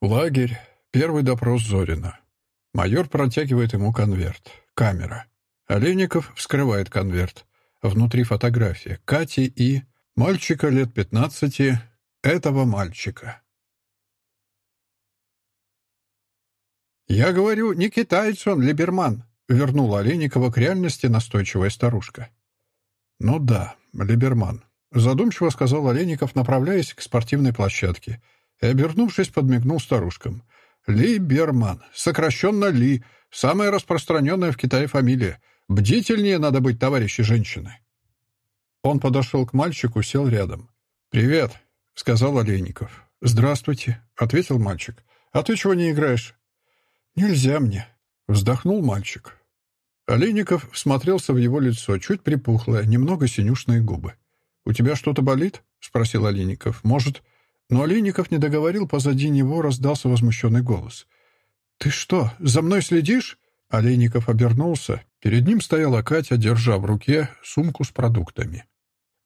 Лагерь. Первый допрос Зорина. Майор протягивает ему конверт. Камера. Олейников вскрывает конверт. Внутри фотография. Кати и... Мальчика лет пятнадцати. Этого мальчика. «Я говорю, не китаец он, Либерман», — вернула Олейникова к реальности настойчивая старушка. «Ну да, Либерман», — задумчиво сказал Олейников, направляясь к спортивной площадке, и, обернувшись, подмигнул старушкам. «Либерман, сокращенно Ли, самая распространенная в Китае фамилия. Бдительнее надо быть, товарищи женщины». Он подошел к мальчику, сел рядом. «Привет», — сказал Олейников. «Здравствуйте», — ответил мальчик. «А ты чего не играешь?» «Нельзя мне», — вздохнул мальчик. Олейников всмотрелся в его лицо, чуть припухлое, немного синюшные губы. «У тебя что-то болит?» — спросил Олейников. «Может...» Но Олейников не договорил, позади него раздался возмущенный голос. «Ты что, за мной следишь?» Олейников обернулся. Перед ним стояла Катя, держа в руке сумку с продуктами.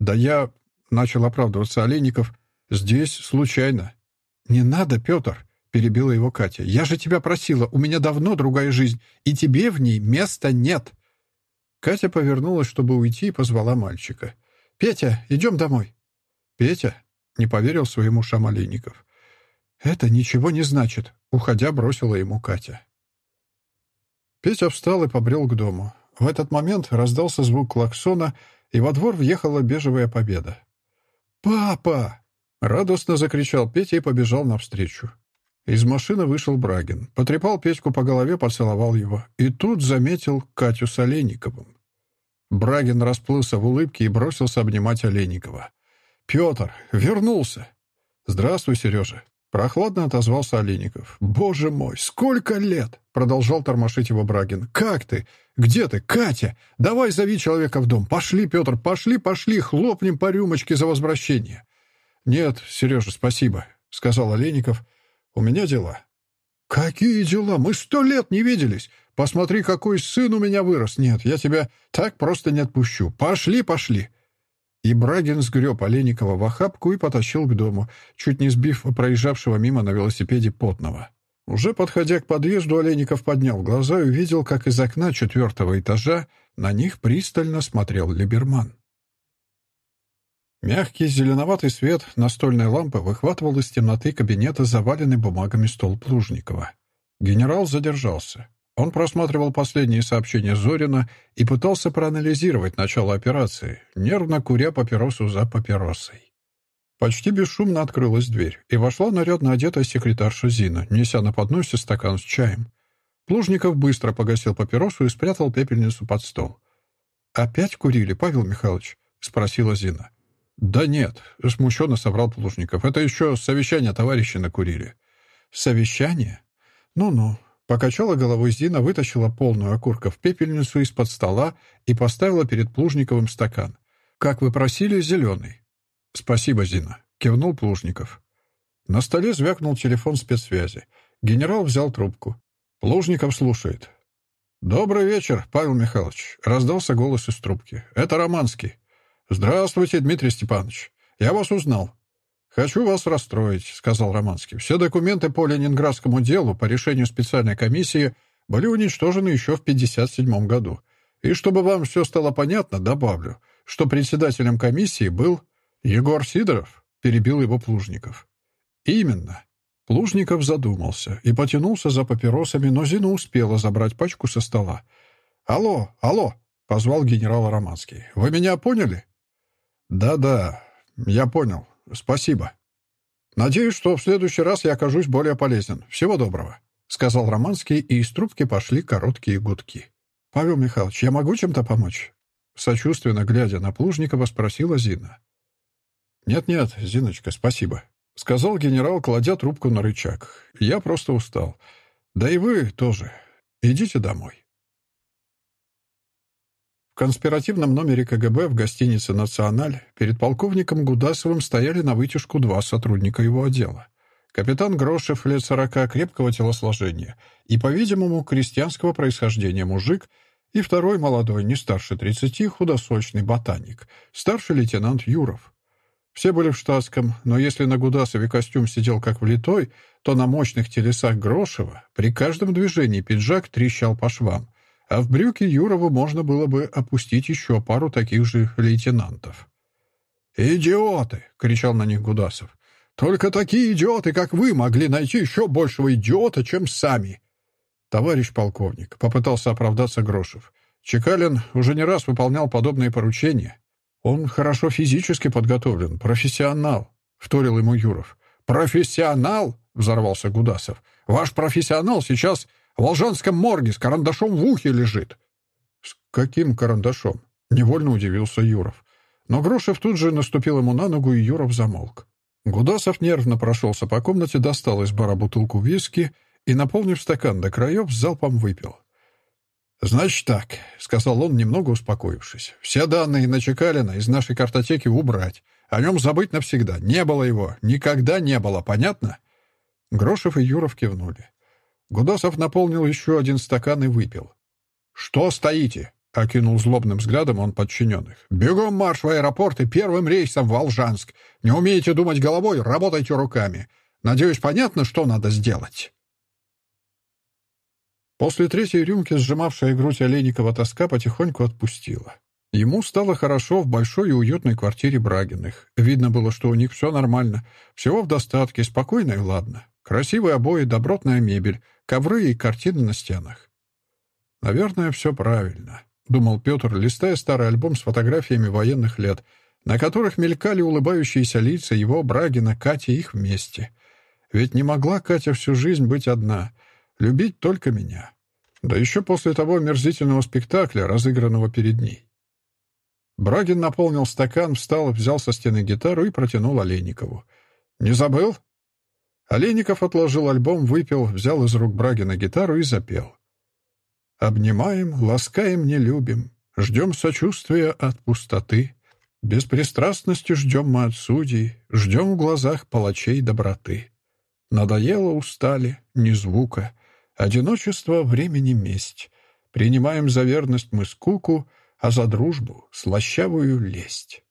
«Да я...» — начал оправдываться Олейников. «Здесь случайно». «Не надо, Петр!» перебила его Катя. «Я же тебя просила, у меня давно другая жизнь, и тебе в ней места нет». Катя повернулась, чтобы уйти, и позвала мальчика. «Петя, идем домой». «Петя?» — не поверил своим ушам. «Это ничего не значит», — уходя бросила ему Катя. Петя встал и побрел к дому. В этот момент раздался звук клаксона, и во двор въехала бежевая победа. «Папа!» — радостно закричал Петя и побежал навстречу. Из машины вышел Брагин, потрепал Петьку по голове, поцеловал его. И тут заметил Катю с Олейниковым. Брагин расплылся в улыбке и бросился обнимать Олейникова. «Петр! Вернулся!» «Здравствуй, Сережа!» Прохладно отозвался Олейников. «Боже мой, сколько лет!» Продолжал тормошить его Брагин. «Как ты? Где ты? Катя! Давай зови человека в дом! Пошли, Петр, пошли, пошли! Хлопнем по рюмочке за возвращение!» «Нет, Сережа, спасибо», — сказал Олейников. У меня дела». «Какие дела? Мы сто лет не виделись. Посмотри, какой сын у меня вырос. Нет, я тебя так просто не отпущу. Пошли, пошли». И Брагин сгреб Олейникова в охапку и потащил к дому, чуть не сбив проезжавшего мимо на велосипеде потного. Уже подходя к подъезду, Олейников поднял глаза и увидел, как из окна четвертого этажа на них пристально смотрел Либерман. Мягкий зеленоватый свет настольной лампы выхватывал из темноты кабинета заваленный бумагами стол Плужникова. Генерал задержался. Он просматривал последние сообщения Зорина и пытался проанализировать начало операции, нервно куря папиросу за папиросой. Почти бесшумно открылась дверь, и вошла нарядно одетая секретарша Зина, неся на подносе стакан с чаем. Плужников быстро погасил папиросу и спрятал пепельницу под стол. «Опять курили, Павел Михайлович?» — спросила Зина. «Да нет», — смущенно соврал Плужников. «Это еще совещание товарищи накурили». «Совещание? Ну-ну». Покачала головой Зина, вытащила полную окурков пепельницу из-под стола и поставила перед Плужниковым стакан. «Как вы просили, зеленый». «Спасибо, Зина», — кивнул Плужников. На столе звякнул телефон спецсвязи. Генерал взял трубку. Плужников слушает. «Добрый вечер, Павел Михайлович», — раздался голос из трубки. «Это Романский. «Здравствуйте, Дмитрий Степанович. Я вас узнал». «Хочу вас расстроить», — сказал Романский. «Все документы по ленинградскому делу по решению специальной комиссии были уничтожены еще в 1957 году. И чтобы вам все стало понятно, добавлю, что председателем комиссии был Егор Сидоров, перебил его Плужников. «Именно». Плужников задумался и потянулся за папиросами, но Зина успела забрать пачку со стола. «Алло, алло!» — позвал генерал Романский. «Вы меня поняли?» «Да-да, я понял. Спасибо. Надеюсь, что в следующий раз я окажусь более полезен. Всего доброго», — сказал Романский, и из трубки пошли короткие гудки. «Павел Михайлович, я могу чем-то помочь?» Сочувственно глядя на Плужникова, спросила Зина. «Нет-нет, Зиночка, спасибо», — сказал генерал, кладя трубку на рычаг. «Я просто устал. Да и вы тоже. Идите домой». В конспиративном номере КГБ в гостинице «Националь» перед полковником Гудасовым стояли на вытяжку два сотрудника его отдела. Капитан Грошев, лет сорока, крепкого телосложения и, по-видимому, крестьянского происхождения мужик, и второй молодой, не старше тридцати, худосочный ботаник, старший лейтенант Юров. Все были в штатском, но если на Гудасове костюм сидел как влитой, то на мощных телесах Грошева при каждом движении пиджак трещал по швам, а в брюки Юрову можно было бы опустить еще пару таких же лейтенантов. «Идиоты!» — кричал на них Гудасов. «Только такие идиоты, как вы, могли найти еще большего идиота, чем сами!» «Товарищ полковник», — попытался оправдаться Грошев. Чекалин уже не раз выполнял подобные поручения. «Он хорошо физически подготовлен, профессионал», — вторил ему Юров. «Профессионал?» — взорвался Гудасов. «Ваш профессионал сейчас в Волжанском морге с карандашом в ухе лежит». «С каким карандашом?» — невольно удивился Юров. Но Грошев тут же наступил ему на ногу, и Юров замолк. Гудасов нервно прошелся по комнате, достал из бара бутылку виски и, наполнив стакан до краев, залпом выпил. «Значит так», — сказал он, немного успокоившись. «Все данные на Чекалина из нашей картотеки убрать. О нем забыть навсегда. Не было его. Никогда не было. Понятно?» Грошев и Юров кивнули. Гудосов наполнил еще один стакан и выпил. «Что стоите?» — окинул злобным взглядом он подчиненных. «Бегом марш в аэропорт и первым рейсом в Волжанск. Не умеете думать головой, работайте руками. Надеюсь, понятно, что надо сделать?» После третьей рюмки сжимавшая грудь Олейникова тоска потихоньку отпустила. Ему стало хорошо в большой и уютной квартире Брагиных. Видно было, что у них все нормально, всего в достатке, спокойно и ладно. Красивые обои, добротная мебель, ковры и картины на стенах. «Наверное, все правильно», — думал Петр, листая старый альбом с фотографиями военных лет, на которых мелькали улыбающиеся лица его, Брагина, Кати, их вместе. Ведь не могла Катя всю жизнь быть одна — Любить только меня. Да еще после того мерзительного спектакля, разыгранного перед ней. Брагин наполнил стакан, встал, взял со стены гитару и протянул Олейникову. «Не забыл?» Олейников отложил альбом, выпил, взял из рук Брагина гитару и запел. «Обнимаем, ласкаем, не любим, ждем сочувствия от пустоты, беспристрастностью ждем мы от судей, ждем в глазах палачей доброты. Надоело, устали, ни звука, Одиночество времени месть. Принимаем за верность мы скуку, а за дружбу слащавую лесть.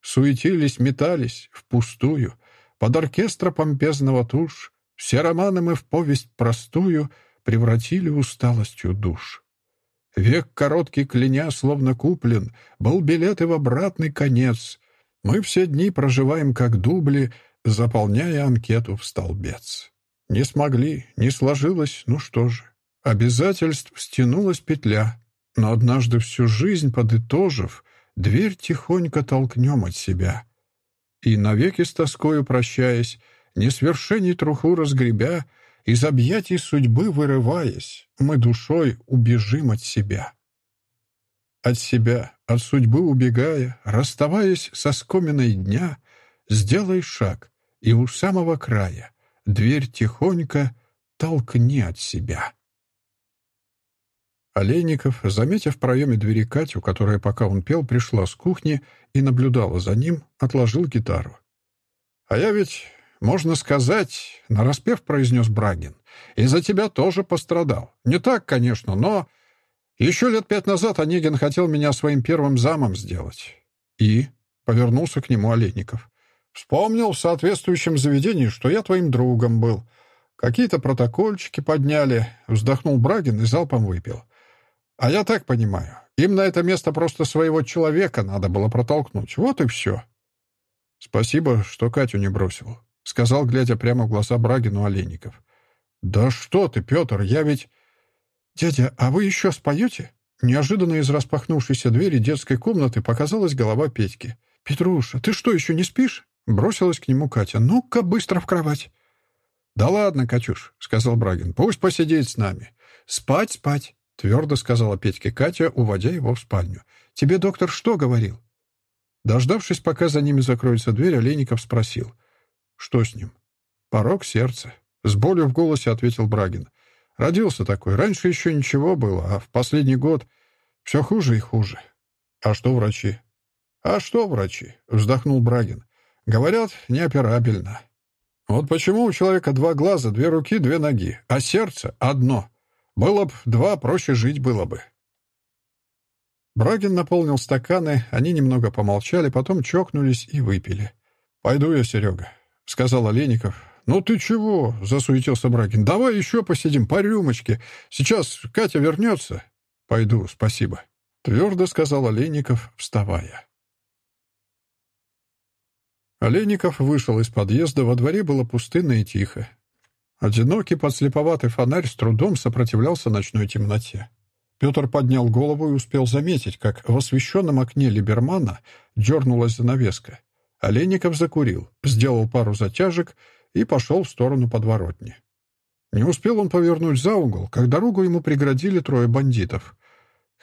Суетились, метались, впустую, под оркестра помпезного тушь, все романы мы в повесть простую превратили усталостью душ. Век короткий кляня, словно куплен, был билет и в обратный конец. Мы все дни проживаем как дубли, заполняя анкету в столбец. Не смогли, не сложилось, ну что же. Обязательств стянулась петля, но однажды всю жизнь подытожив, дверь тихонько толкнем от себя. И навеки с тоскою прощаясь, несвершений труху разгребя, из объятий судьбы вырываясь, мы душой убежим от себя. От себя, от судьбы убегая, расставаясь со скоминой дня, сделай шаг, и у самого края Дверь тихонько толкни от себя. Олейников, заметив в проеме двери Катю, которая, пока он пел, пришла с кухни и наблюдала за ним, отложил гитару. «А я ведь, можно сказать, — нараспев произнес Брагин, — из-за тебя тоже пострадал. Не так, конечно, но еще лет пять назад Онегин хотел меня своим первым замом сделать». «И?» — повернулся к нему Олейников. Вспомнил в соответствующем заведении, что я твоим другом был. Какие-то протокольчики подняли. Вздохнул Брагин и залпом выпил. А я так понимаю, им на это место просто своего человека надо было протолкнуть. Вот и все. Спасибо, что Катю не бросил. Сказал, глядя прямо в глаза Брагину Олейников. Да что ты, Петр, я ведь... Дядя, а вы еще споете? Неожиданно из распахнувшейся двери детской комнаты показалась голова Петьки. «Петруша, ты что, еще не спишь?» Бросилась к нему Катя. «Ну-ка, быстро в кровать!» «Да ладно, Катюш», — сказал Брагин, — «пусть посидит с нами». «Спать, спать», — твердо сказала Петьке Катя, уводя его в спальню. «Тебе доктор что говорил?» Дождавшись, пока за ними закроется дверь, Олейников спросил. «Что с ним?» «Порог сердца», — с болью в голосе ответил Брагин. «Родился такой. Раньше еще ничего было, а в последний год все хуже и хуже». «А что врачи?» «А что врачи?» — вздохнул Брагин. Говорят, неоперабельно. Вот почему у человека два глаза, две руки, две ноги, а сердце одно. Было б два, проще жить было бы. Брагин наполнил стаканы, они немного помолчали, потом чокнулись и выпили. «Пойду я, Серега», — сказал Олейников. «Ну ты чего?» — засуетился Брагин. «Давай еще посидим по рюмочке. Сейчас Катя вернется». «Пойду, спасибо», — твердо сказал Олейников, вставая. Олейников вышел из подъезда, во дворе было пустынно и тихо. Одинокий подслеповатый фонарь с трудом сопротивлялся ночной темноте. Петр поднял голову и успел заметить, как в освещенном окне Либермана дернулась занавеска. Олейников закурил, сделал пару затяжек и пошел в сторону подворотни. Не успел он повернуть за угол, как дорогу ему преградили трое бандитов.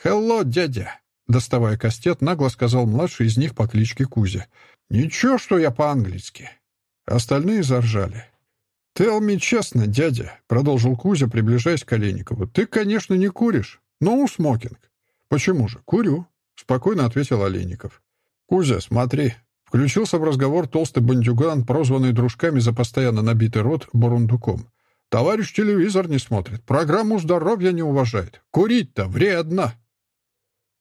«Хелло, дядя!» — доставая кастет, нагло сказал младший из них по кличке Кузя. «Ничего, что я по-английски». Остальные заржали. «Tell me честно, дядя», — продолжил Кузя, приближаясь к Олейникову. «Ты, конечно, не куришь. «Ну, смокинг». «Почему же? Курю», — спокойно ответил Олейников. «Кузя, смотри». Включился в разговор толстый бандюган, прозванный дружками за постоянно набитый рот бурундуком. «Товарищ телевизор не смотрит, программу здоровья не уважает. Курить-то вредно!»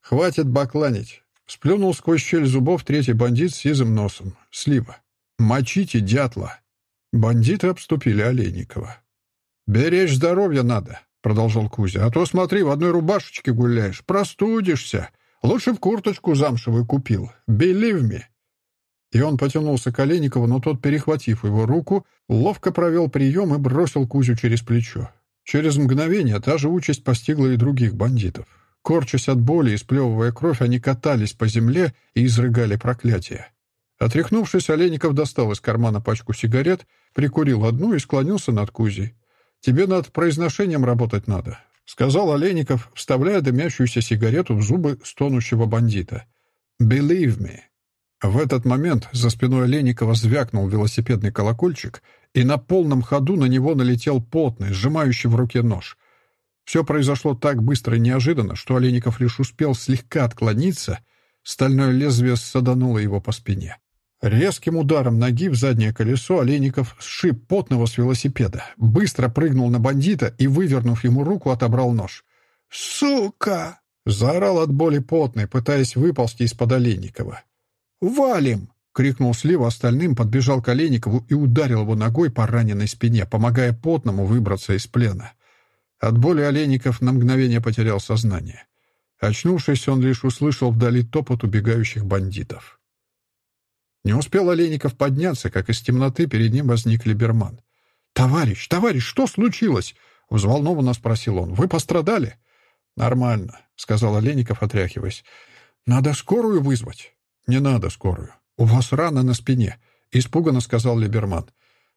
«Хватит бакланить!» — сплюнул сквозь щель зубов третий бандит с сизым носом. Слива. «Мочите дятла!» Бандиты обступили Олейникова. «Беречь здоровье надо!» — продолжал Кузя. «А то, смотри, в одной рубашечке гуляешь, простудишься. Лучше в курточку замшевую купил. Believe me». И он потянулся к Олейникову, но тот, перехватив его руку, ловко провел прием и бросил Кузю через плечо. Через мгновение та же участь постигла и других бандитов. Корчась от боли и сплевывая кровь, они катались по земле и изрыгали проклятия. Отряхнувшись, Олейников достал из кармана пачку сигарет, прикурил одну и склонился над Кузей. Тебе над произношением работать надо», — сказал Олейников, вставляя дымящуюся сигарету в зубы стонущего бандита. «Believe me». В этот момент за спиной Олейникова звякнул велосипедный колокольчик, и на полном ходу на него налетел потный, сжимающий в руке нож. Все произошло так быстро и неожиданно, что Олейников лишь успел слегка отклониться, стальное лезвие садануло его по спине. Резким ударом ноги в заднее колесо Олейников сшиб потного с велосипеда, быстро прыгнул на бандита и, вывернув ему руку, отобрал нож. «Сука!» — заорал от боли потный, пытаясь выползти из-под Олейникова. «Валим!» — крикнул слева остальным, подбежал к Олейникову и ударил его ногой по раненой спине, помогая потному выбраться из плена. От боли Олейников на мгновение потерял сознание. Очнувшись, он лишь услышал вдали топот убегающих бандитов. Не успел Олейников подняться, как из темноты перед ним возник Либерман. «Товарищ, товарищ, что случилось?» — взволнованно спросил он. «Вы пострадали?» «Нормально», — сказал Олейников, отряхиваясь. «Надо скорую вызвать». «Не надо скорую. У вас рана на спине», — испуганно сказал Либерман.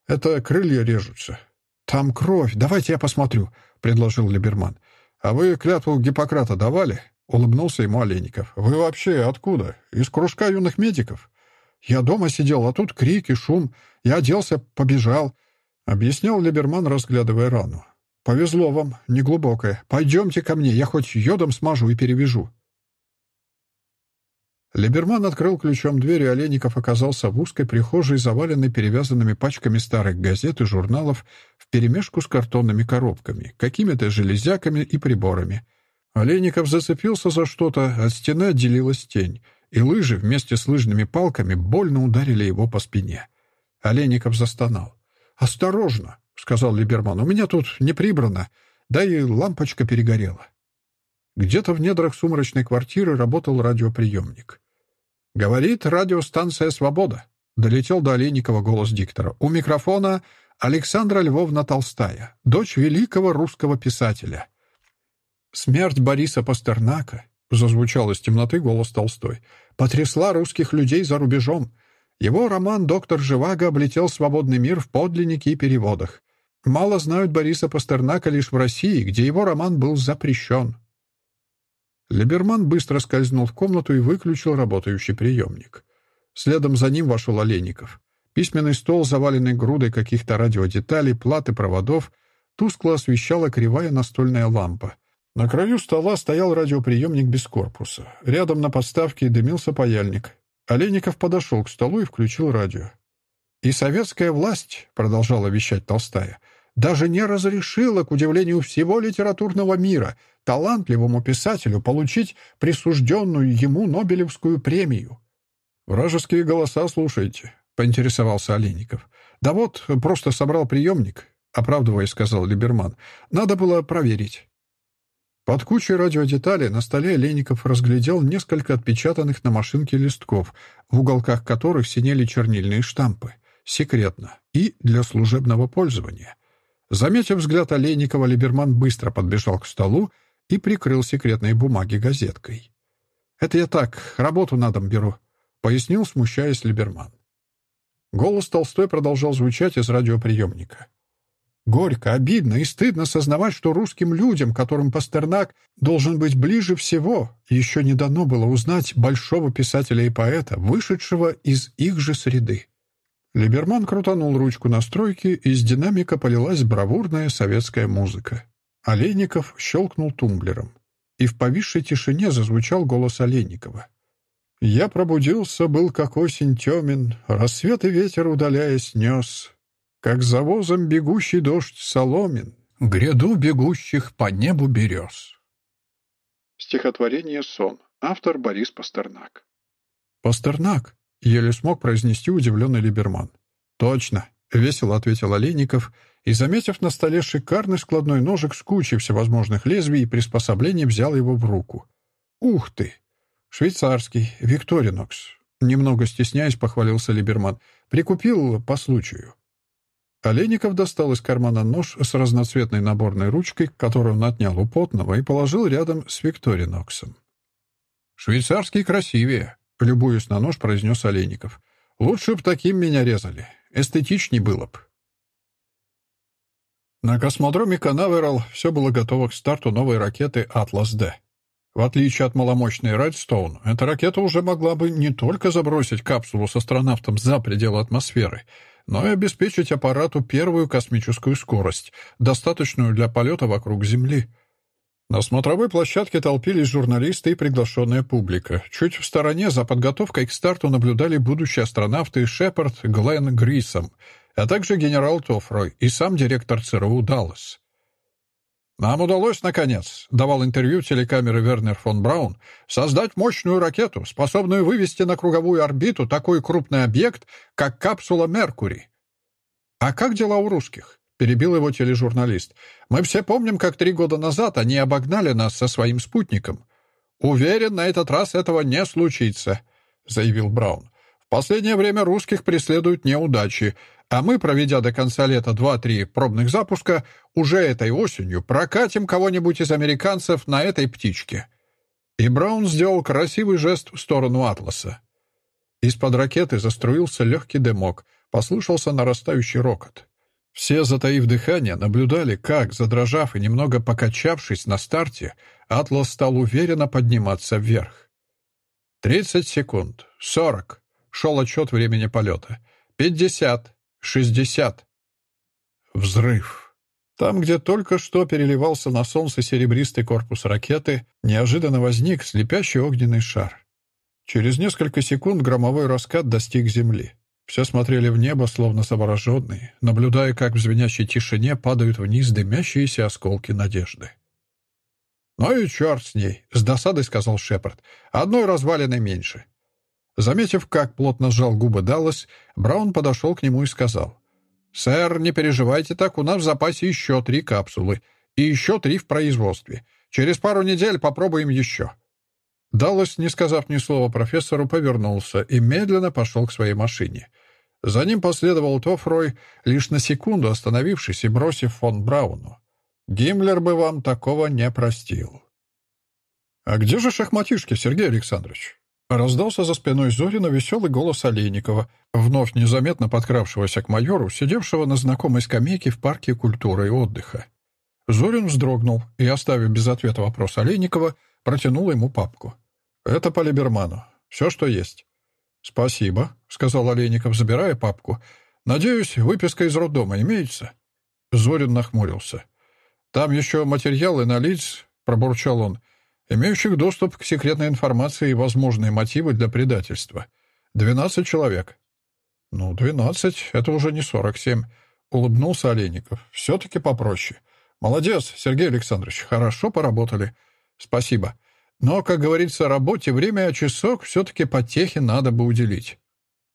«Это крылья режутся». «Там кровь. Давайте я посмотрю», — предложил Либерман. «А вы клятву Гиппократа давали?» — улыбнулся ему Олейников. «Вы вообще откуда? Из кружка юных медиков?» Я дома сидел, а тут крик и шум. Я оделся, побежал», — объяснял Либерман, разглядывая рану. «Повезло вам, неглубокое. Пойдемте ко мне, я хоть йодом смажу и перевяжу». Либерман открыл ключом дверь, и Олейников оказался в узкой прихожей, заваленной перевязанными пачками старых газет и журналов вперемешку с картонными коробками, какими-то железяками и приборами. Олейников зацепился за что-то, от стены отделилась тень — и лыжи вместе с лыжными палками больно ударили его по спине. Олейников застонал. «Осторожно!» — сказал Либерман. «У меня тут не прибрано, да и лампочка перегорела». Где-то в недрах сумрачной квартиры работал радиоприемник. «Говорит радиостанция «Свобода». Долетел до Олейникова голос диктора. «У микрофона Александра Львовна Толстая, дочь великого русского писателя». Смерть Бориса Пастернака — зазвучал из темноты голос Толстой. «Потрясла русских людей за рубежом. Его роман «Доктор Живаго» облетел свободный мир в подлиннике и переводах. Мало знают Бориса Пастернака лишь в России, где его роман был запрещен». Либерман быстро скользнул в комнату и выключил работающий приемник. Следом за ним вошел Олейников. Письменный стол, заваленный грудой каких-то радиодеталей, платы проводов, тускло освещала кривая настольная лампа — на краю стола стоял радиоприемник без корпуса. Рядом на подставке дымился паяльник. Олейников подошел к столу и включил радио. «И советская власть», — продолжала вещать Толстая, даже не разрешила, к удивлению всего литературного мира, талантливому писателю получить присужденную ему Нобелевскую премию. «Вражеские голоса слушайте», — поинтересовался Олейников. «Да вот, просто собрал приемник», — оправдываясь, сказал Либерман. «Надо было проверить». Под кучей радиодеталей на столе Олейников разглядел несколько отпечатанных на машинке листков, в уголках которых синели чернильные штампы. Секретно. И для служебного пользования. Заметив взгляд Олейникова, Либерман быстро подбежал к столу и прикрыл секретные бумаги газеткой. «Это я так, работу на дом беру», — пояснил, смущаясь Либерман. Голос Толстой продолжал звучать из радиоприемника. Горько, обидно и стыдно сознавать, что русским людям, которым Пастернак должен быть ближе всего, еще не дано было узнать большого писателя и поэта, вышедшего из их же среды. Либерман крутанул ручку настройки, и из динамика полилась бравурная советская музыка. Олейников щелкнул тумблером. И в повисшей тишине зазвучал голос Олейникова. «Я пробудился, был как осень темен, рассвет и ветер, удаляясь, нес как за возом бегущий дождь соломин, гряду бегущих по небу берез. Стихотворение «Сон». Автор Борис Пастернак. «Пастернак!» — еле смог произнести удивленный Либерман. «Точно!» — весело ответил Олейников и, заметив на столе шикарный складной ножик с кучей всевозможных лезвий и приспособлений, взял его в руку. «Ух ты! Швейцарский, Викторинокс!» Немного стесняясь, похвалился Либерман. «Прикупил по случаю». Олейников достал из кармана нож с разноцветной наборной ручкой, которую он отнял у потного, и положил рядом с Викториноксом. «Швейцарский красивее», — любуясь на нож, произнес Олейников. «Лучше б таким меня резали. Эстетичней было б». На космодроме Канаверал все было готово к старту новой ракеты «Атлас-Д». В отличие от маломощной «Редстоун», эта ракета уже могла бы не только забросить капсулу с астронавтом за пределы атмосферы — но и обеспечить аппарату первую космическую скорость, достаточную для полета вокруг Земли. На смотровой площадке толпились журналисты и приглашенная публика. Чуть в стороне за подготовкой к старту наблюдали будущие астронавты Шепард, Глен Грисом, а также генерал Тофрой и сам директор ЦРУ Даллас. «Нам удалось, наконец», — давал интервью телекамеры Вернер фон Браун, «создать мощную ракету, способную вывести на круговую орбиту такой крупный объект, как капсула Меркурий». «А как дела у русских?» — перебил его тележурналист. «Мы все помним, как три года назад они обогнали нас со своим спутником». «Уверен, на этот раз этого не случится», — заявил Браун. «В последнее время русских преследуют неудачи, а мы, проведя до конца лета 2-3 пробных запуска, уже этой осенью прокатим кого-нибудь из американцев на этой птичке». И Браун сделал красивый жест в сторону Атласа. Из-под ракеты заструился легкий дымок, послышался нарастающий рокот. Все, затаив дыхание, наблюдали, как, задрожав и немного покачавшись на старте, Атлас стал уверенно подниматься вверх. «Тридцать секунд. Сорок». Шел отчет времени полета. «Пятьдесят. Шестьдесят. Взрыв. Там, где только что переливался на солнце серебристый корпус ракеты, неожиданно возник слепящий огненный шар. Через несколько секунд громовой раскат достиг земли. Все смотрели в небо, словно завороженные, наблюдая, как в звенящей тишине падают вниз дымящиеся осколки надежды. «Ну и черт с ней!» — с досадой сказал Шепард. «Одной развалиной меньше. Заметив, как плотно сжал губы Даллас, Браун подошел к нему и сказал. «Сэр, не переживайте так, у нас в запасе еще три капсулы. И еще три в производстве. Через пару недель попробуем еще». Даллас, не сказав ни слова профессору, повернулся и медленно пошел к своей машине. За ним последовал Тофрой, лишь на секунду остановившись и бросив фон Брауну. «Гиммлер бы вам такого не простил». «А где же шахматишки, Сергей Александрович?» Раздался за спиной Зорина веселый голос Олейникова, вновь незаметно подкравшегося к майору, сидевшего на знакомой скамейке в парке культуры и отдыха. Зорин вздрогнул и, оставив без ответа вопрос Олейникова, протянул ему папку. «Это по Либерману. Все, что есть». «Спасибо», — сказал Олейников, забирая папку. «Надеюсь, выписка из роддома имеется?» Зорин нахмурился. «Там еще материалы на лиц», — пробурчал он, — имеющих доступ к секретной информации и возможные мотивы для предательства. Двенадцать человек. Ну, двенадцать — это уже не сорок семь. улыбнулся Олейников. «Все-таки попроще. Молодец, Сергей Александрович, хорошо поработали. Спасибо. Но, как говорится, работе время, а часок все-таки потехи надо бы уделить».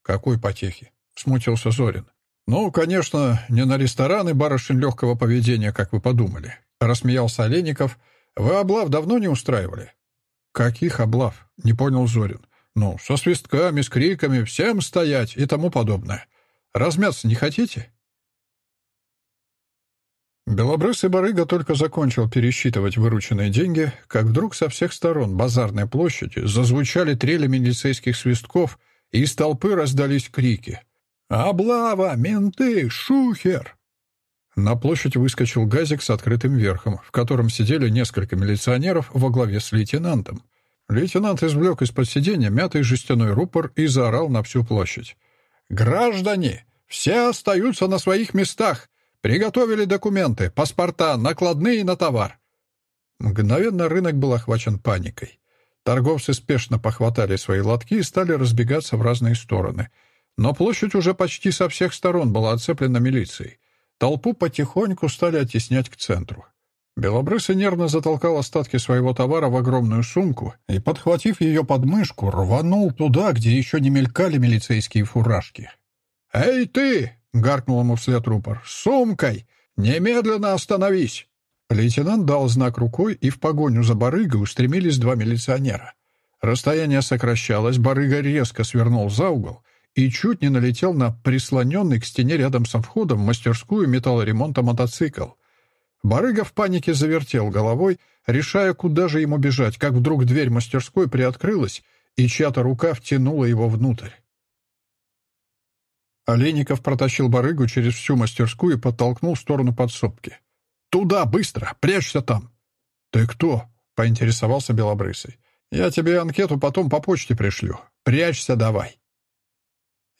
«Какой потехи?» — смутился Зорин. «Ну, конечно, не на рестораны барышень легкого поведения, как вы подумали», — рассмеялся Олейников. «Вы облав давно не устраивали?» «Каких облав?» — не понял Зорин. «Ну, со свистками, с криками, всем стоять и тому подобное. Размяться не хотите?» Белобрысый барыга только закончил пересчитывать вырученные деньги, как вдруг со всех сторон базарной площади зазвучали трели милицейских свистков, и из толпы раздались крики. «Облава! Менты! Шухер!» На площадь выскочил газик с открытым верхом, в котором сидели несколько милиционеров во главе с лейтенантом. Лейтенант извлек из-под сиденья мятый жестяной рупор и заорал на всю площадь. «Граждане! Все остаются на своих местах! Приготовили документы, паспорта, накладные на товар!» Мгновенно рынок был охвачен паникой. Торговцы спешно похватали свои лотки и стали разбегаться в разные стороны. Но площадь уже почти со всех сторон была оцеплена милицией. Толпу потихоньку стали оттеснять к центру. Белобрысый нервно затолкал остатки своего товара в огромную сумку и, подхватив ее под мышку, рванул туда, где еще не мелькали милицейские фуражки. «Эй, ты!» — гаркнул ему вслед рупор. «Сумкой! Немедленно остановись!» Лейтенант дал знак рукой, и в погоню за барыгой устремились два милиционера. Расстояние сокращалось, барыга резко свернул за угол и чуть не налетел на прислоненный к стене рядом со входом мастерскую металлоремонта мотоцикл. Барыга в панике завертел головой, решая, куда же ему бежать, как вдруг дверь мастерской приоткрылась, и чья-то рука втянула его внутрь. Олейников протащил барыгу через всю мастерскую и подтолкнул в сторону подсобки. «Туда, быстро! Прячься там!» «Ты кто?» — поинтересовался Белобрысый. «Я тебе анкету потом по почте пришлю. Прячься давай!»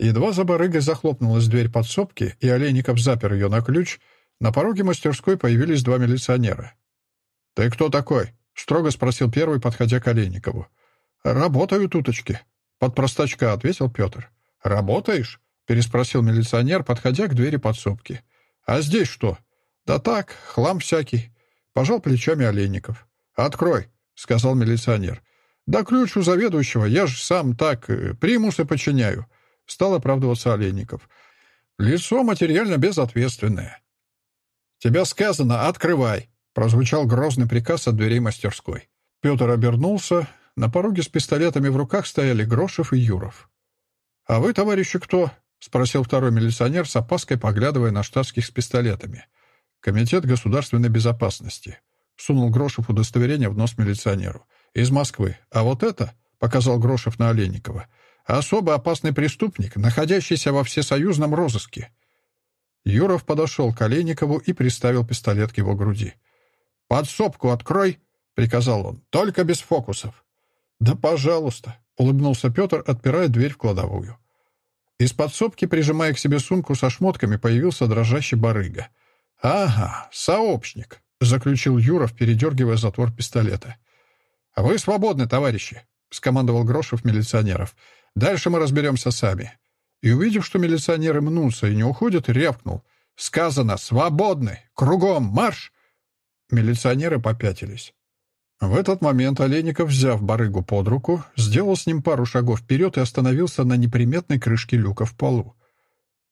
Едва за барыгой захлопнулась дверь подсобки, и Олейников запер ее на ключ — на пороге мастерской появились два милиционера. «Ты кто такой?» — строго спросил первый, подходя к Олейникову. «Работаю туточки», — под простачка ответил Петр. «Работаешь?» — переспросил милиционер, подходя к двери подсобки. «А здесь что?» «Да так, хлам всякий», — пожал плечами Олейников. «Открой», — сказал милиционер. «Да ключ у заведующего, я же сам так, э, примусы подчиняю», — стал оправдываться Олейников. «Лицо материально безответственное. «Тебя сказано, открывай!» — прозвучал грозный приказ от дверей мастерской. Петр обернулся. На пороге с пистолетами в руках стояли Грошев и Юров. «А вы, товарищи, кто?» — спросил второй милиционер с опаской, поглядывая на штатских с пистолетами. «Комитет государственной безопасности». Сунул Грошев удостоверение в нос милиционеру. «Из Москвы. А вот это...» — показал Грошев на Олейникова. «Особо опасный преступник, находящийся во всесоюзном розыске. Юров подошел к Олейникову и приставил пистолет к его груди. «Подсобку открой!» — приказал он. «Только без фокусов!» «Да пожалуйста!» — улыбнулся Петр, отпирая дверь в кладовую. Из подсобки, прижимая к себе сумку со шмотками, появился дрожащий барыга. «Ага, сообщник!» — заключил Юров, передергивая затвор пистолета. «Вы свободны, товарищи!» — скомандовал Грошев милиционеров. «Дальше мы разберемся сами и, увидев, что милиционеры мнутся и не уходят, рявкнул. «Сказано, свободны! Кругом марш!» Милиционеры попятились. В этот момент Олейников, взяв барыгу под руку, сделал с ним пару шагов вперед и остановился на неприметной крышке люка в полу.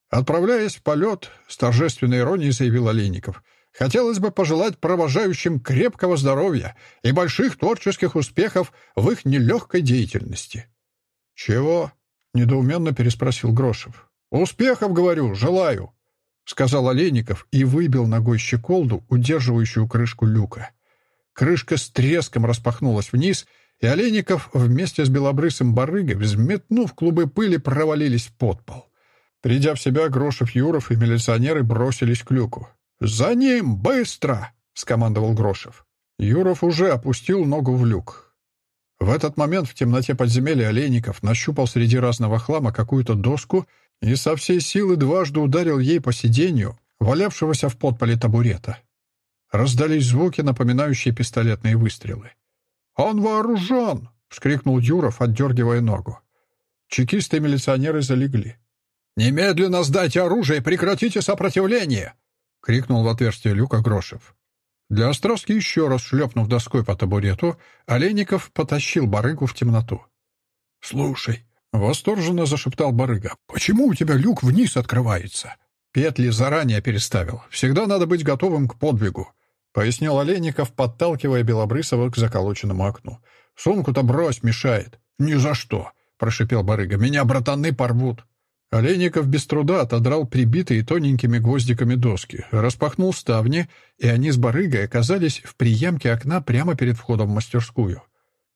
«Отправляясь в полет», — с торжественной иронией заявил Олейников, «хотелось бы пожелать провожающим крепкого здоровья и больших творческих успехов в их нелегкой деятельности». «Чего?» — недоуменно переспросил Грошев. «Успехов, говорю, желаю!» — сказал Олейников и выбил ногой щеколду, удерживающую крышку люка. Крышка с треском распахнулась вниз, и Олейников вместе с белобрысым барыгой, взметнув клубы пыли, провалились в подпол. Придя в себя, Грошев, Юров и милиционеры бросились к люку. «За ним! Быстро!» — скомандовал Грошев. Юров уже опустил ногу в люк. В этот момент в темноте подземелья Олейников нащупал среди разного хлама какую-то доску и со всей силы дважды ударил ей по сиденью, валявшегося в подполе табурета. Раздались звуки, напоминающие пистолетные выстрелы. «Он вооружен!» — вскрикнул Юров, отдергивая ногу. Чекисты и милиционеры залегли. «Немедленно сдайте оружие и прекратите сопротивление!» — крикнул в отверстие люка Грошев. Для остроски еще раз шлепнув доской по табурету, Олейников потащил барыгу в темноту. «Слушай», — восторженно зашептал барыга, — «почему у тебя люк вниз открывается?» «Петли заранее переставил. Всегда надо быть готовым к подвигу», — пояснил Олейников, подталкивая Белобрысова к заколоченному окну. «Сумку-то брось, мешает». «Ни за что», — прошипел барыга. «Меня братаны порвут». Олейников без труда отодрал прибитые тоненькими гвоздиками доски, распахнул ставни, и они с барыгой оказались в приемке окна прямо перед входом в мастерскую.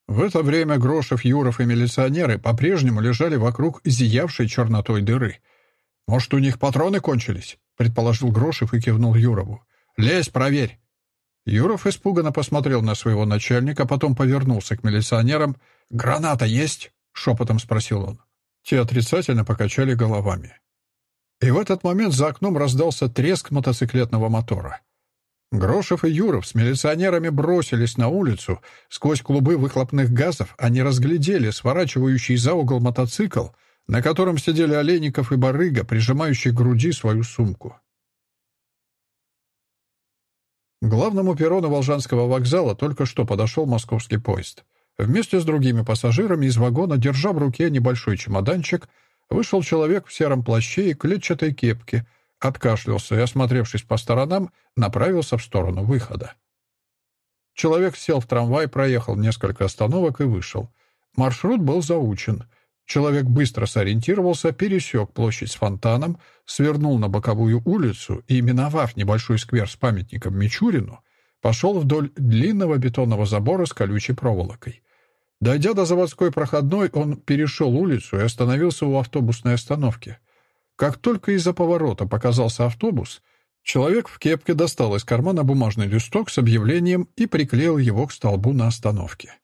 В это время Грошев, Юров и милиционеры по-прежнему лежали вокруг зиявшей чернотой дыры. «Может, у них патроны кончились?» — предположил Грошев и кивнул Юрову. «Лезь, проверь!» Юров испуганно посмотрел на своего начальника, потом повернулся к милиционерам. «Граната есть?» — шепотом спросил он. Те отрицательно покачали головами. И в этот момент за окном раздался треск мотоциклетного мотора. Грошев и Юров с милиционерами бросились на улицу. Сквозь клубы выхлопных газов они разглядели сворачивающий за угол мотоцикл, на котором сидели Олейников и Барыга, прижимающий к груди свою сумку. Главному перрону Волжанского вокзала только что подошел московский поезд. Вместе с другими пассажирами из вагона, держа в руке небольшой чемоданчик, вышел человек в сером плаще и клетчатой кепке, откашлялся и, осмотревшись по сторонам, направился в сторону выхода. Человек сел в трамвай, проехал несколько остановок и вышел. Маршрут был заучен. Человек быстро сориентировался, пересек площадь с фонтаном, свернул на боковую улицу и, миновав небольшой сквер с памятником Мичурину, пошел вдоль длинного бетонного забора с колючей проволокой. Дойдя до заводской проходной, он перешел улицу и остановился у автобусной остановки. Как только из-за поворота показался автобус, человек в кепке достал из кармана бумажный листок с объявлением и приклеил его к столбу на остановке.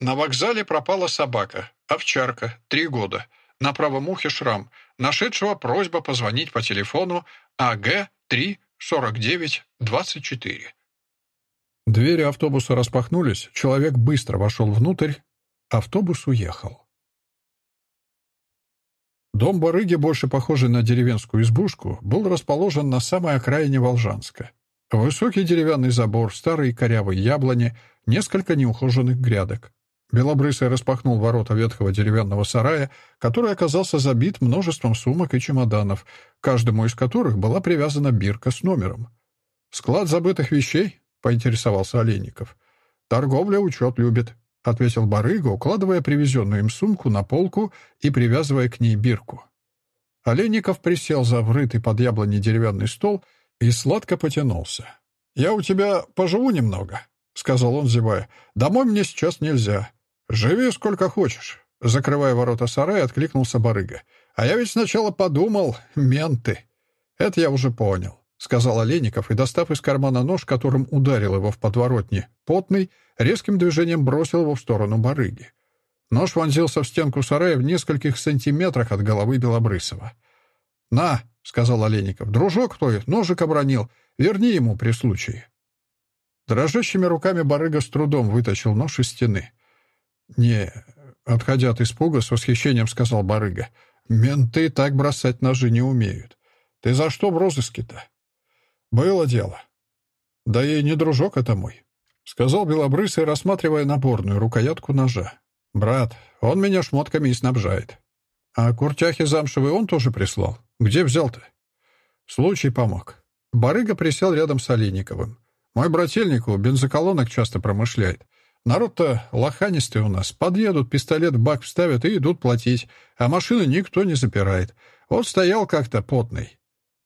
На вокзале пропала собака, овчарка, три года. На правом ухе шрам. Нашедшего просьба позвонить по телефону АГ 3 49 24. Двери автобуса распахнулись, человек быстро вошел внутрь, автобус уехал. Дом барыги, больше похожий на деревенскую избушку, был расположен на самой окраине Волжанска. Высокий деревянный забор, старые корявые яблони, несколько неухоженных грядок. Белобрысый распахнул ворота ветхого деревянного сарая, который оказался забит множеством сумок и чемоданов, каждому из которых была привязана бирка с номером. Склад забытых вещей? Поинтересовался Олейников. «Торговля учет любит», — ответил барыга, укладывая привезенную им сумку на полку и привязывая к ней бирку. Олейников присел за врытый под яблони деревянный стол и сладко потянулся. «Я у тебя поживу немного», — сказал он, зевая. «Домой мне сейчас нельзя. Живи сколько хочешь». Закрывая ворота сарая, откликнулся барыга. «А я ведь сначала подумал, менты. Это я уже понял. — сказал Олейников и, достав из кармана нож, которым ударил его в подворотне, потный, резким движением бросил его в сторону барыги. Нож вонзился в стенку сарая в нескольких сантиметрах от головы Белобрысова. «На!» — сказал Олейников. «Дружок твой ножик обронил. Верни ему при случае». Дрожащими руками барыга с трудом вытащил нож из стены. «Не...» — отходя от испуга, с восхищением сказал барыга. «Менты так бросать ножи не умеют. Ты за что в розыске-то?» «Было дело». «Да и не дружок это мой», — сказал Белобрысый, рассматривая наборную рукоятку ножа. «Брат, он меня шмотками и снабжает». «А куртяхи замшевые он тоже прислал? Где взял-то?» «Случай помог». Барыга присел рядом с Олейниковым. «Мой брательник у бензоколонок часто промышляет. Народ-то лоханистый у нас. Подъедут, пистолет в бак вставят и идут платить. А машины никто не запирает. Вот стоял как-то потный».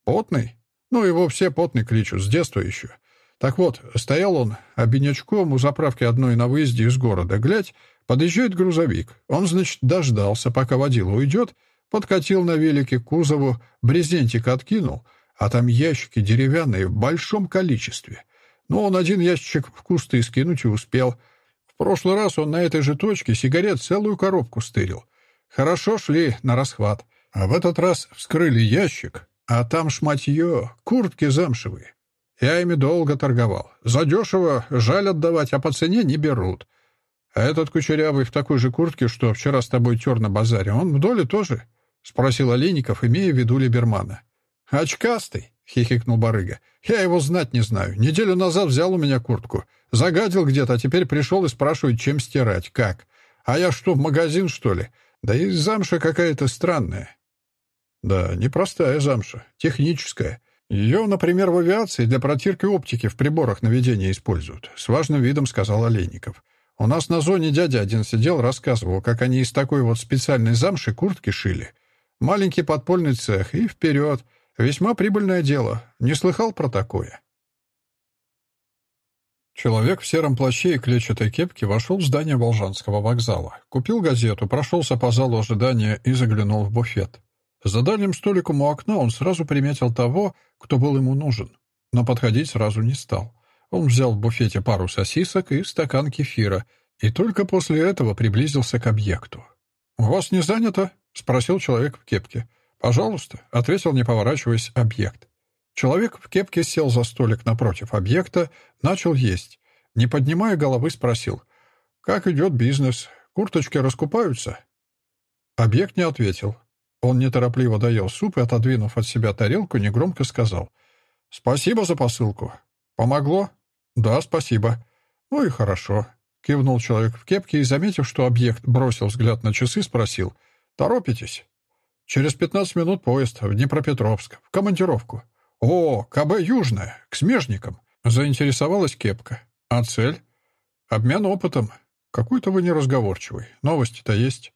«Потный?» Ну, его все потный кличут, с детства еще. Так вот, стоял он обинячком у заправки одной на выезде из города. Глядь, подъезжает грузовик. Он, значит, дождался, пока водила уйдет, подкатил на велике к кузову, брезентик откинул, а там ящики деревянные в большом количестве. Но он один ящичек в кусты скинуть и успел. В прошлый раз он на этой же точке сигарет целую коробку стырил. Хорошо шли на расхват. А в этот раз вскрыли ящик, а там шматье, куртки замшевые. Я ими долго торговал. Задешево жаль отдавать, а по цене не берут. А этот кучерявый в такой же куртке, что вчера с тобой тер на базаре, он в доле тоже. — спросил Олейников, имея в виду Либермана. «Очкастый», — хихикнул барыга. «Я его знать не знаю. Неделю назад взял у меня куртку. Загадил где-то, а теперь пришел и спрашивает, чем стирать, как. А я что, в магазин, что ли? Да и замша какая-то странная». «Да, непростая замша, техническая. Ее, например, в авиации для протирки оптики в приборах наведения используют. С важным видом сказал Олейников. У нас на зоне дядя один сидел, рассказывал, как они из такой вот специальной замши куртки шили. Маленький подпольный цех и вперед. Весьма прибыльное дело. Не слыхал про такое? Человек в сером плаще и клетчатой кепке вошел в здание Волжанского вокзала, купил газету, прошелся по залу ожидания и заглянул в буфет. За дальним столиком у окна он сразу приметил того, кто был ему нужен, но подходить сразу не стал. Он взял в буфете пару сосисок и стакан кефира, и только после этого приблизился к объекту. «У вас не занято?» — спросил человек в кепке. «Пожалуйста», — ответил, не поворачиваясь, объект. Человек в кепке сел за столик напротив объекта, начал есть. Не поднимая головы, спросил. «Как идет бизнес? Курточки раскупаются?» Объект не ответил. Он неторопливо доел суп и, отодвинув от себя тарелку, негромко сказал. «Спасибо за посылку. Помогло?» «Да, спасибо». «Ну и хорошо», — кивнул человек в кепке и, заметив, что объект бросил взгляд на часы, спросил. «Торопитесь?» «Через пятнадцать минут поезд в Днепропетровск, в командировку». «О, КБ Южная, к смежникам», — заинтересовалась кепка. «А цель?» «Обмен опытом. Какой-то вы неразговорчивый. Новости-то есть.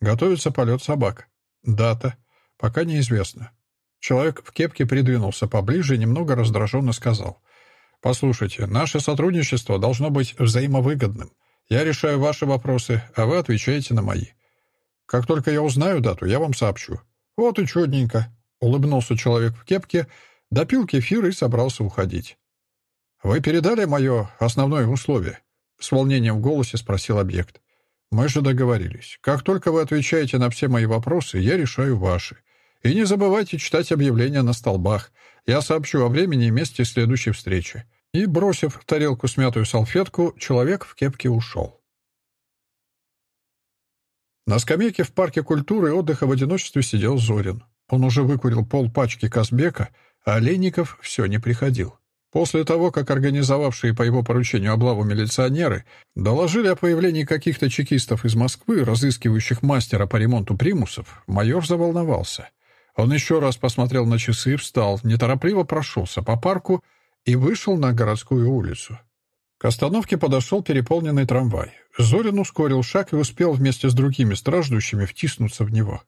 Готовится полет собак». Дата. Пока неизвестно. Человек в кепке придвинулся поближе и немного раздраженно сказал. «Послушайте, наше сотрудничество должно быть взаимовыгодным. Я решаю ваши вопросы, а вы отвечаете на мои. Как только я узнаю дату, я вам сообщу». «Вот и чудненько», — улыбнулся человек в кепке, допил кефир и собрался уходить. «Вы передали мое основное условие?» — с волнением в голосе спросил объект. Мы же договорились. Как только вы отвечаете на все мои вопросы, я решаю ваши. И не забывайте читать объявления на столбах. Я сообщу о времени и месте следующей встречи». И, бросив в тарелку смятую салфетку, человек в кепке ушел. На скамейке в парке культуры и отдыха в одиночестве сидел Зорин. Он уже выкурил пол пачки Казбека, а Олейников все не приходил. После того, как организовавшие по его поручению облаву милиционеры доложили о появлении каких-то чекистов из Москвы, разыскивающих мастера по ремонту примусов, майор заволновался. Он еще раз посмотрел на часы, встал, неторопливо прошелся по парку и вышел на городскую улицу. К остановке подошел переполненный трамвай. Зорин ускорил шаг и успел вместе с другими страждущими втиснуться в него.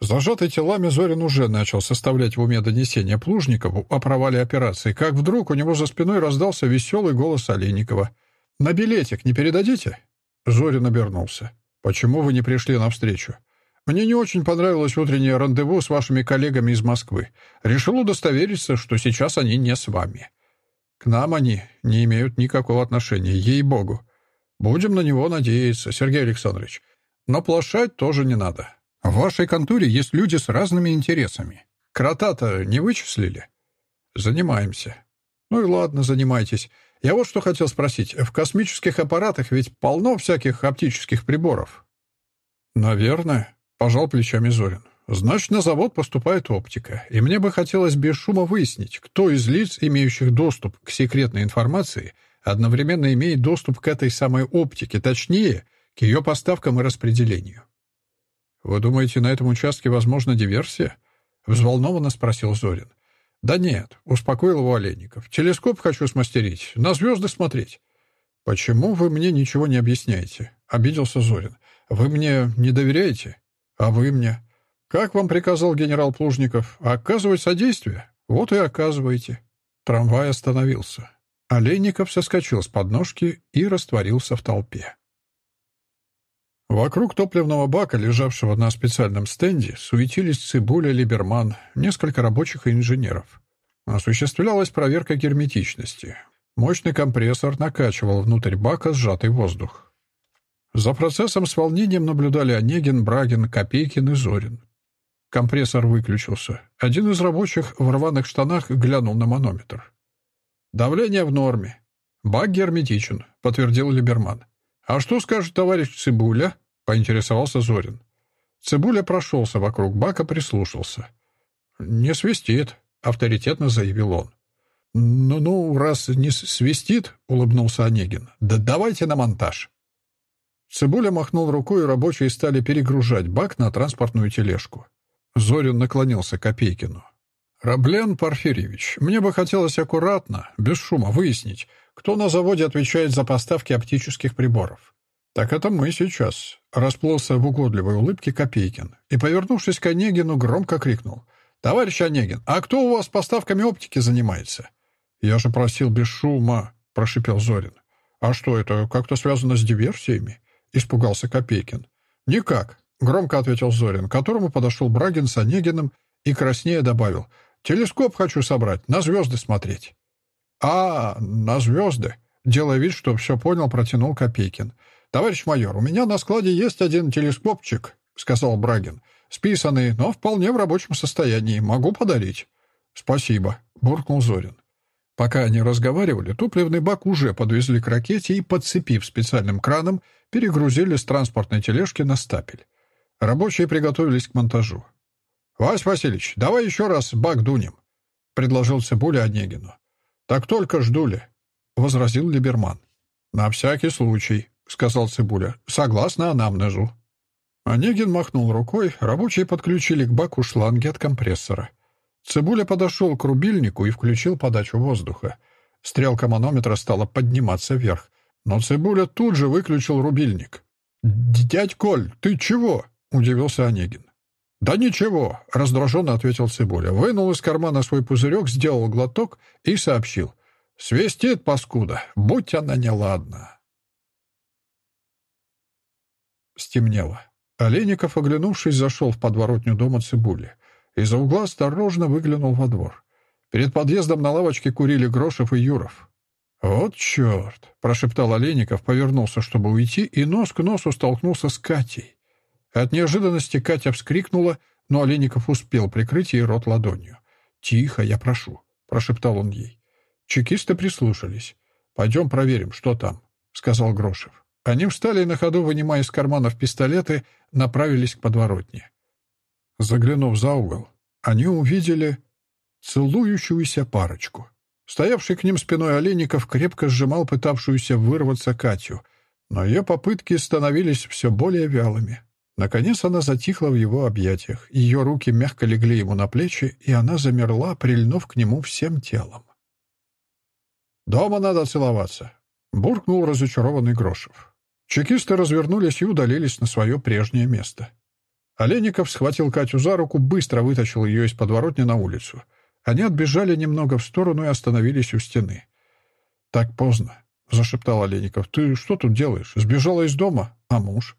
Зажатый телами Зорин уже начал составлять в уме донесение Плужникову о провале операции, как вдруг у него за спиной раздался веселый голос Олейникова. «На билетик не передадите?» Зорин обернулся. «Почему вы не пришли навстречу?» «Мне не очень понравилось утреннее рандеву с вашими коллегами из Москвы. Решил удостовериться, что сейчас они не с вами. К нам они не имеют никакого отношения, ей-богу. Будем на него надеяться, Сергей Александрович. Но плашать тоже не надо. В вашей конторе есть люди с разными интересами. Крота-то не вычислили? Занимаемся. Ну и ладно, занимайтесь. Я вот что хотел спросить. В космических аппаратах ведь полно всяких оптических приборов. Наверное, пожал плечами Зорин. Значит, на завод поступает оптика, и мне бы хотелось без шума выяснить, кто из лиц, имеющих доступ к секретной информации, одновременно имеет доступ к этой самой оптике, точнее, к ее поставкам и распределению. «Вы думаете, на этом участке возможна диверсия?» — взволнованно спросил Зорин. «Да нет», — успокоил его Олейников. «Телескоп хочу смастерить, на звезды смотреть». «Почему вы мне ничего не объясняете?» — обиделся Зорин. «Вы мне не доверяете? А вы мне?» «Как вам приказал генерал Плужников? Оказывать содействие? Вот и оказываете». Трамвай остановился. Олейников соскочил с подножки и растворился в толпе. Вокруг топливного бака, лежавшего на специальном стенде, суетились Цибуля, Либерман, несколько рабочих и инженеров. Осуществлялась проверка герметичности. Мощный компрессор накачивал внутрь бака сжатый воздух. За процессом с волнением наблюдали Онегин, Брагин, Копейкин и Зорин. Компрессор выключился. Один из рабочих в рваных штанах глянул на манометр. «Давление в норме. Бак герметичен», — подтвердил Либерман. «А что скажет товарищ Цибуля?» — поинтересовался Зорин. Цибуля прошелся вокруг бака, прислушался. «Не свистит», — авторитетно заявил он. «Ну-ну, раз не свистит», — улыбнулся Онегин, — «да давайте на монтаж». Цибуля махнул рукой, и рабочие стали перегружать бак на транспортную тележку. Зорин наклонился к Копейкину. «Раблен Порфирьевич, мне бы хотелось аккуратно, без шума, выяснить, кто на заводе отвечает за поставки оптических приборов». «Так это мы сейчас», — расплылся в угодливой улыбке Копейкин и, повернувшись к Онегину, громко крикнул. «Товарищ Онегин, а кто у вас поставками оптики занимается?» «Я же просил без шума», — прошипел Зорин. «А что, это как-то связано с диверсиями?» — испугался Копейкин. «Никак», — громко ответил Зорин, к которому подошел Брагин с Онегиным и краснее добавил. «Телескоп хочу собрать, на звезды смотреть». «А, на звезды», — делая вид, что все понял, протянул Копейкин. «Товарищ майор, у меня на складе есть один телескопчик», — сказал Брагин. «Списанный, но вполне в рабочем состоянии. Могу подарить». «Спасибо», — буркнул Зорин. Пока они разговаривали, топливный бак уже подвезли к ракете и, подцепив специальным краном, перегрузили с транспортной тележки на стапель. Рабочие приготовились к монтажу. «Вась Васильевич, давай еще раз бак дунем», — предложил Цибуля Онегину. «Так только ждули», — возразил Либерман. «На всякий случай», — сказал Цибуля. «Согласно анамнезу». Онегин махнул рукой, рабочие подключили к баку шланги от компрессора. Цибуля подошел к рубильнику и включил подачу воздуха. Стрелка манометра стала подниматься вверх. Но Цибуля тут же выключил рубильник. «Дядь Коль, ты чего?» — удивился Онегин. «Да ничего», — раздраженно ответил Цибуля. Вынул из кармана свой пузырек, сделал глоток и сообщил. «Свистит, паскуда, будь она неладна». Стемнело. Олейников, оглянувшись, зашел в подворотню дома Цибули. Из-за угла осторожно выглянул во двор. Перед подъездом на лавочке курили Грошев и Юров. «Вот черт!» — прошептал Олейников, повернулся, чтобы уйти, и нос к носу столкнулся с Катей. От неожиданности Катя вскрикнула, но Олейников успел прикрыть ей рот ладонью. «Тихо, я прошу», — прошептал он ей. Чекисты прислушались. «Пойдем проверим, что там», — сказал Грошев. Они встали и на ходу, вынимая из карманов пистолеты, направились к подворотне. Заглянув за угол, они увидели целующуюся парочку. Стоявший к ним спиной Олейников крепко сжимал пытавшуюся вырваться Катю, но ее попытки становились все более вялыми. Наконец она затихла в его объятиях, ее руки мягко легли ему на плечи, и она замерла, прильнув к нему всем телом. «Дома надо целоваться», — буркнул разочарованный Грошев. Чекисты развернулись и удалились на свое прежнее место. Олейников схватил Катю за руку, быстро вытащил ее из подворотни на улицу. Они отбежали немного в сторону и остановились у стены. «Так поздно», — зашептал Олейников. «Ты что тут делаешь? Сбежала из дома? А муж?»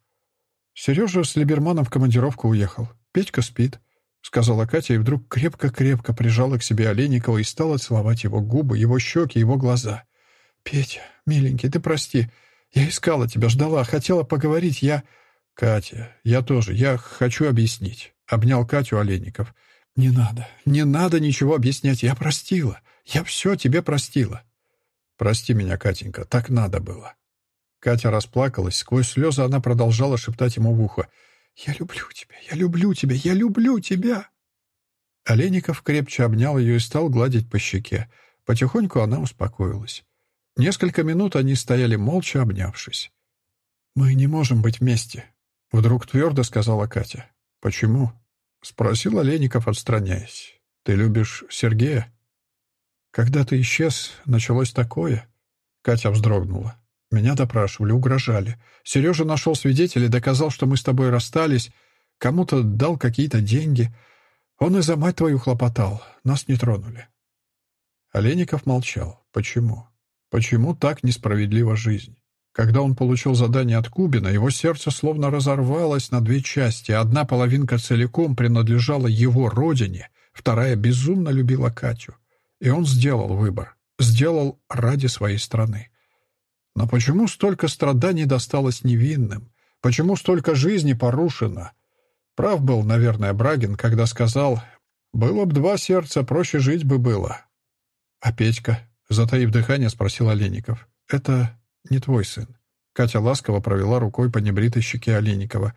«Сережа с Либерманом в командировку уехал. Петька спит», — сказала Катя и вдруг крепко-крепко прижала к себе Олейникова и стала целовать его губы, его щеки, его глаза. «Петя, миленький, ты прости. Я искала тебя, ждала, хотела поговорить. Я...» «Катя, я тоже, я хочу объяснить», — обнял Катю Олейников. «Не надо, не надо ничего объяснять, я простила, я все тебе простила». «Прости меня, Катенька, так надо было». Катя расплакалась, сквозь слезы она продолжала шептать ему в ухо. «Я люблю тебя, я люблю тебя, я люблю тебя!» Олейников крепче обнял ее и стал гладить по щеке. Потихоньку она успокоилась. Несколько минут они стояли молча, обнявшись. «Мы не можем быть вместе», Вдруг твердо сказала Катя. «Почему?» — спросил Олейников, отстраняясь. «Ты любишь Сергея?» «Когда ты исчез, началось такое». Катя вздрогнула. «Меня допрашивали, угрожали. Сережа нашел свидетелей, доказал, что мы с тобой расстались. Кому-то дал какие-то деньги. Он и за мать твою хлопотал. Нас не тронули». Олейников молчал. «Почему? Почему так несправедлива жизнь?» Когда он получил задание от Кубина, его сердце словно разорвалось на две части. Одна половинка целиком принадлежала его родине, вторая безумно любила Катю. И он сделал выбор. Сделал ради своей страны. Но почему столько страданий досталось невинным? Почему столько жизни порушено? Прав был, наверное, Брагин, когда сказал «Было б два сердца, проще жить бы было». «А Петька?» — затаив дыхание, спросил Олейников. «Это не твой сын». Катя ласково провела рукой по небритой щеке Олейникова.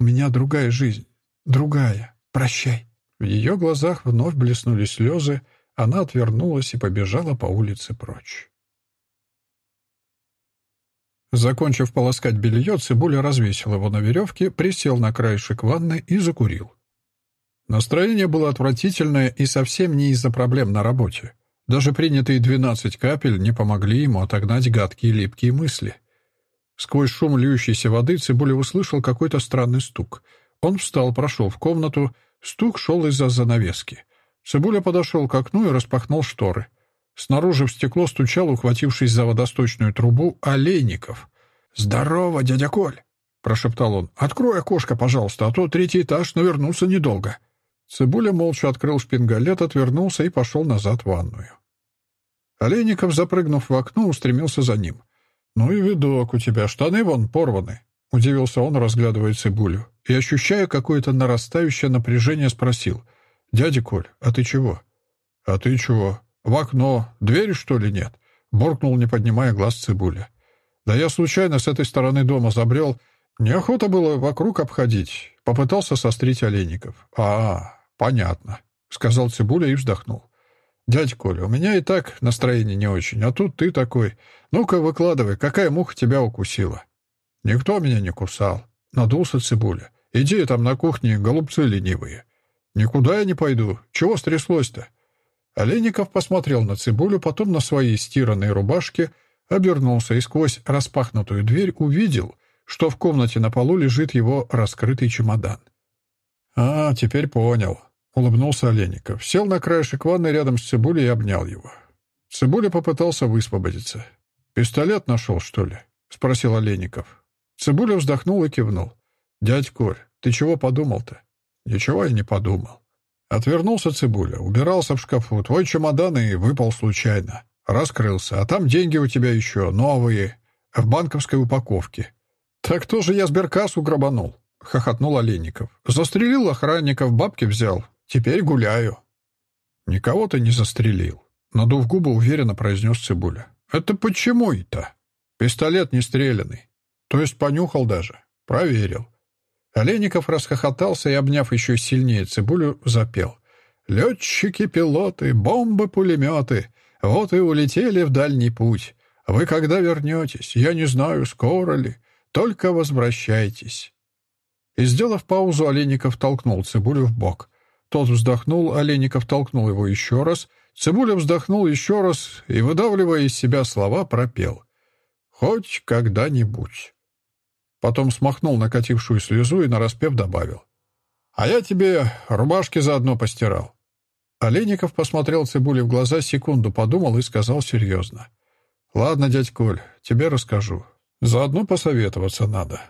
У меня другая жизнь. Другая. Прощай». В ее глазах вновь блеснули слезы, она отвернулась и побежала по улице прочь. Закончив полоскать белье, Цибуля развесил его на веревке, присел на краешек ванны и закурил. Настроение было отвратительное и совсем не из-за проблем на работе. Даже принятые двенадцать капель не помогли ему отогнать гадкие липкие мысли. Сквозь шум льющейся воды Цибуля услышал какой-то странный стук. Он встал, прошел в комнату. Стук шел из-за занавески. Цибуля подошел к окну и распахнул шторы. Снаружи в стекло стучал, ухватившись за водосточную трубу, Олейников. «Здорово, дядя Коль!» — прошептал он. «Открой окошко, пожалуйста, а то третий этаж навернуться недолго». Цибуля молча открыл шпингалет, отвернулся и пошел назад в ванную. Олейников, запрыгнув в окно, устремился за ним. «Ну и видок у тебя, штаны вон порваны», — удивился он, разглядывая цибулю. И, ощущая какое-то нарастающее напряжение, спросил. «Дядя Коль, а ты чего?» «А ты чего? В окно. Двери, что ли, нет?» — буркнул, не поднимая глаз цибуля. «Да я случайно с этой стороны дома забрел. Неохота было вокруг обходить». Попытался сострить Олейников. «А, понятно», — сказал цибуля и вздохнул. «Дядь Коля, у меня и так настроение не очень, а тут ты такой. Ну-ка, выкладывай, какая муха тебя укусила?» «Никто меня не кусал», — надулся цибуля. «Иди там на кухне, голубцы ленивые». «Никуда я не пойду. Чего стряслось-то?» Олейников посмотрел на цибулю, потом на свои стиранные рубашки, обернулся и сквозь распахнутую дверь увидел, что в комнате на полу лежит его раскрытый чемодан. «А, теперь понял», — улыбнулся Олейников. Сел на краешек ванны рядом с Цибулей и обнял его. Цибуля попытался высвободиться. «Пистолет нашел, что ли?» — спросил Олейников. Цибуля вздохнул и кивнул. «Дядь Корь, ты чего подумал-то?» «Ничего я не подумал». Отвернулся Цибуля, убирался в шкафу. Твой чемодан и выпал случайно. Раскрылся, а там деньги у тебя еще, новые, в банковской упаковке. «Так тоже я сберкассу грабанул», — хохотнул Олейников. «Застрелил охранников, бабки взял. Теперь гуляю». «Никого ты не застрелил», — надув губы, уверенно произнес Цибуля. «Это почему это? Пистолет не стрелянный. То есть понюхал даже. Проверил. Олейников расхохотался и, обняв еще сильнее цибулю, запел. «Летчики, пилоты, бомбы, пулеметы, вот и улетели в дальний путь. Вы когда вернетесь? Я не знаю, скоро ли. Только возвращайтесь». И, сделав паузу, Олейников толкнул цибулю в бок. Тот вздохнул, Олейников толкнул его еще раз. Цибуля вздохнул еще раз и, выдавливая из себя слова, пропел. «Хоть когда-нибудь». Потом смахнул накатившую слезу и нараспев добавил. «А я тебе рубашки заодно постирал». Олейников посмотрел Цибуле в глаза, секунду подумал и сказал серьезно. «Ладно, дядь Коль, тебе расскажу. Заодно посоветоваться надо.